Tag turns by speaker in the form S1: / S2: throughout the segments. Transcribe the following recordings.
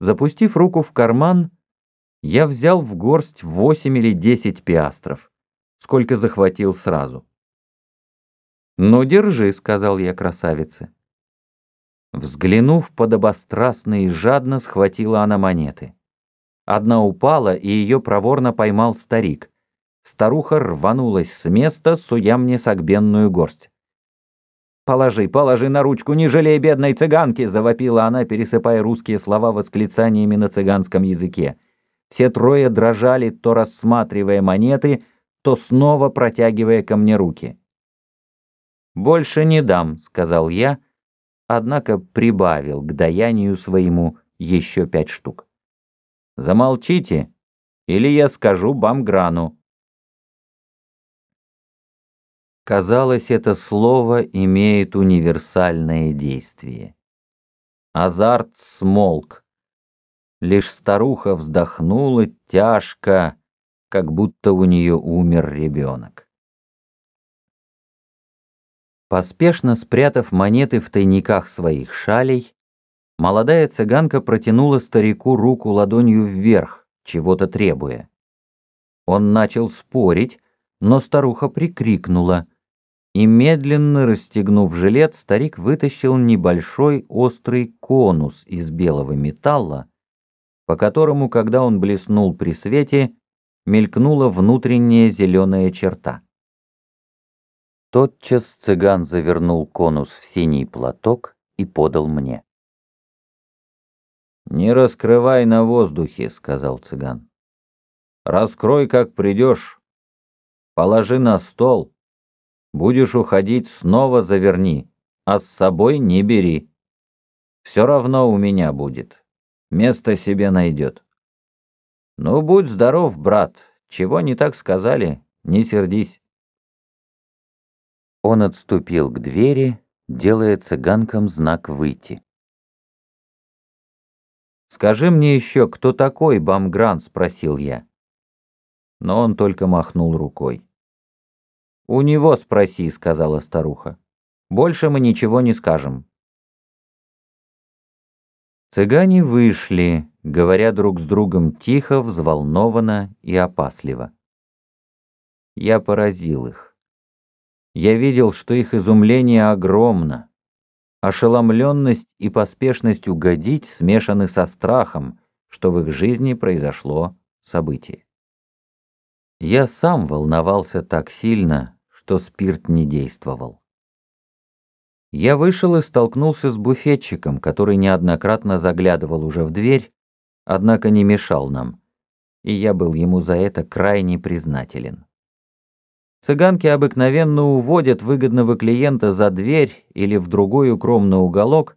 S1: Запустив руку в карман, я взял в горсть восемь или десять пиастров, сколько захватил сразу. «Ну, держи», — сказал я красавице. Взглянув подобострастно и жадно, схватила она монеты. Одна упала, и ее проворно поймал старик. Старуха рванулась с места, суя мне согбенную горсть. «Положи, положи на ручку, не жалей бедной цыганки!» — завопила она, пересыпая русские слова восклицаниями на цыганском языке. Все трое дрожали, то рассматривая монеты, то снова протягивая ко мне руки. «Больше не дам», — сказал я, однако прибавил к даянию своему еще пять штук. «Замолчите, или я скажу Бамграну». Казалось, это слово имеет универсальное действие. Азарт смолк. Лишь старуха вздохнула тяжко, как будто у нее умер ребенок. Поспешно спрятав монеты в тайниках своих шалей, молодая цыганка протянула старику руку ладонью вверх, чего-то требуя. Он начал спорить, но старуха прикрикнула — и медленно расстегнув жилет, старик вытащил небольшой острый конус из белого металла, по которому, когда он блеснул при свете, мелькнула внутренняя зеленая черта. Тотчас цыган завернул конус в синий платок и подал мне. «Не раскрывай на воздухе», — сказал цыган. «Раскрой, как придешь. Положи на стол. Будешь уходить, снова заверни, а с собой не бери. Все равно у меня будет. Место себе найдет. Ну, будь здоров, брат. Чего не так сказали, не сердись. Он отступил к двери, делая цыганкам знак «выйти». «Скажи мне еще, кто такой Бамгран?» — спросил я. Но он только махнул рукой. «У него спроси», — сказала старуха. «Больше мы ничего не скажем». Цыгане вышли, говоря друг с другом тихо, взволнованно и опасливо. Я поразил их. Я видел, что их изумление огромно. Ошеломленность и поспешность угодить смешаны со страхом, что в их жизни произошло событие. Я сам волновался так сильно, что спирт не действовал. Я вышел и столкнулся с буфетчиком, который неоднократно заглядывал уже в дверь, однако не мешал нам, и я был ему за это крайне признателен. Цыганки обыкновенно уводят выгодного клиента за дверь или в другой укромный уголок,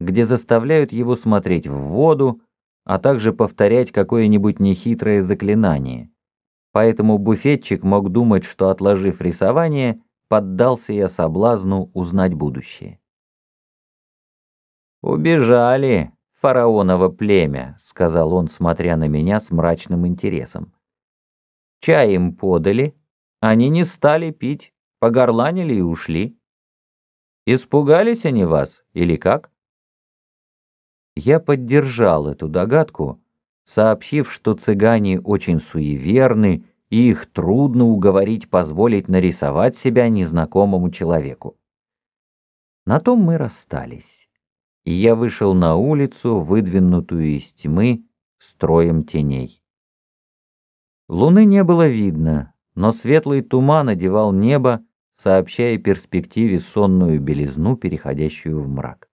S1: где заставляют его смотреть в воду, а также повторять какое-нибудь нехитрое заклинание поэтому буфетчик мог думать, что, отложив рисование, поддался я соблазну узнать будущее. «Убежали, фараоново племя», — сказал он, смотря на меня с мрачным интересом. «Чай им подали, они не стали пить, погорланили и ушли. Испугались они вас или как?» Я поддержал эту догадку, сообщив, что цыгане очень суеверны, и их трудно уговорить позволить нарисовать себя незнакомому человеку. На том мы расстались, и я вышел на улицу, выдвинутую из тьмы, строем теней. Луны не было видно, но светлый туман одевал небо, сообщая перспективе сонную белизну, переходящую в мрак.